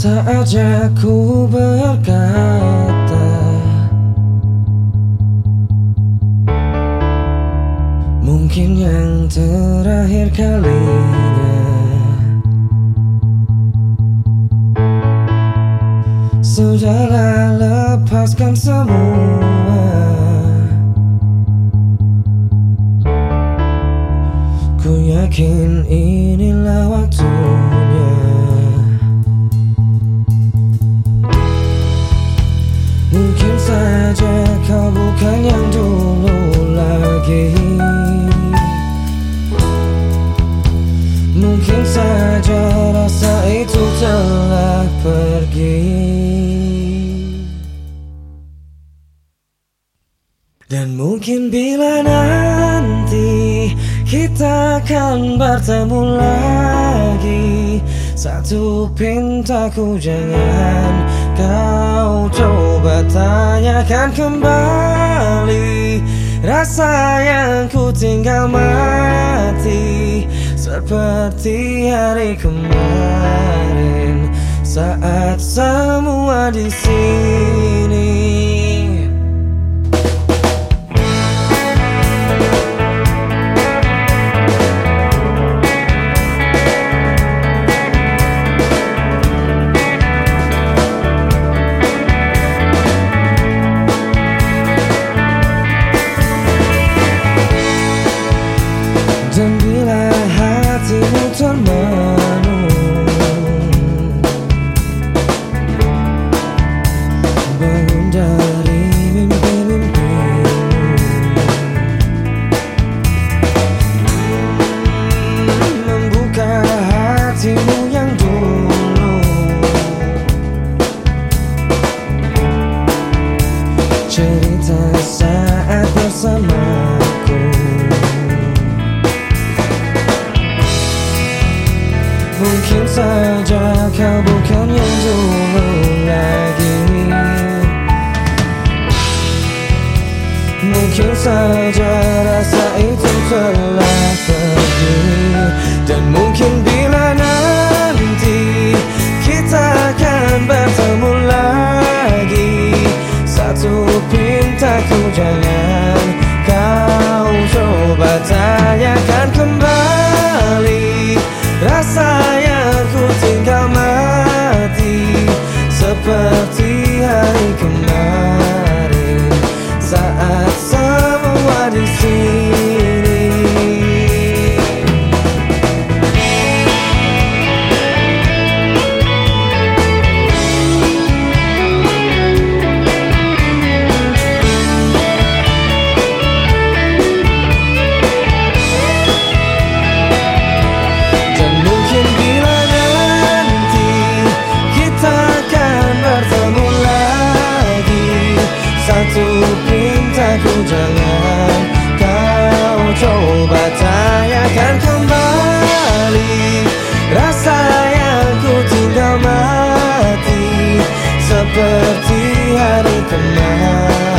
saja ku berkata Mungkin yang terakhir kalinya. Sudahlah lepaskan semua. Ku yakin inilah waktunya Dan mungkin bila nanti kita akan bertemu lagi Satu pintaku jangan kau coba tanyakan kembali. Rasa yang ku tinggal mati Seperti hari kemarin Saat semua di sini Mungkin saja kau bukan yang dulu lagi Mungkin saja rasa itu telah pergi. Dan mungkin bila nanti kita akan bertemu lagi Satu pintaku jangan kau coba tanyakan kembali. Rasa itu pintaku jangan kau coba tanyakan kembali Rasa yang ku tinggal mati Seperti hari kemarin.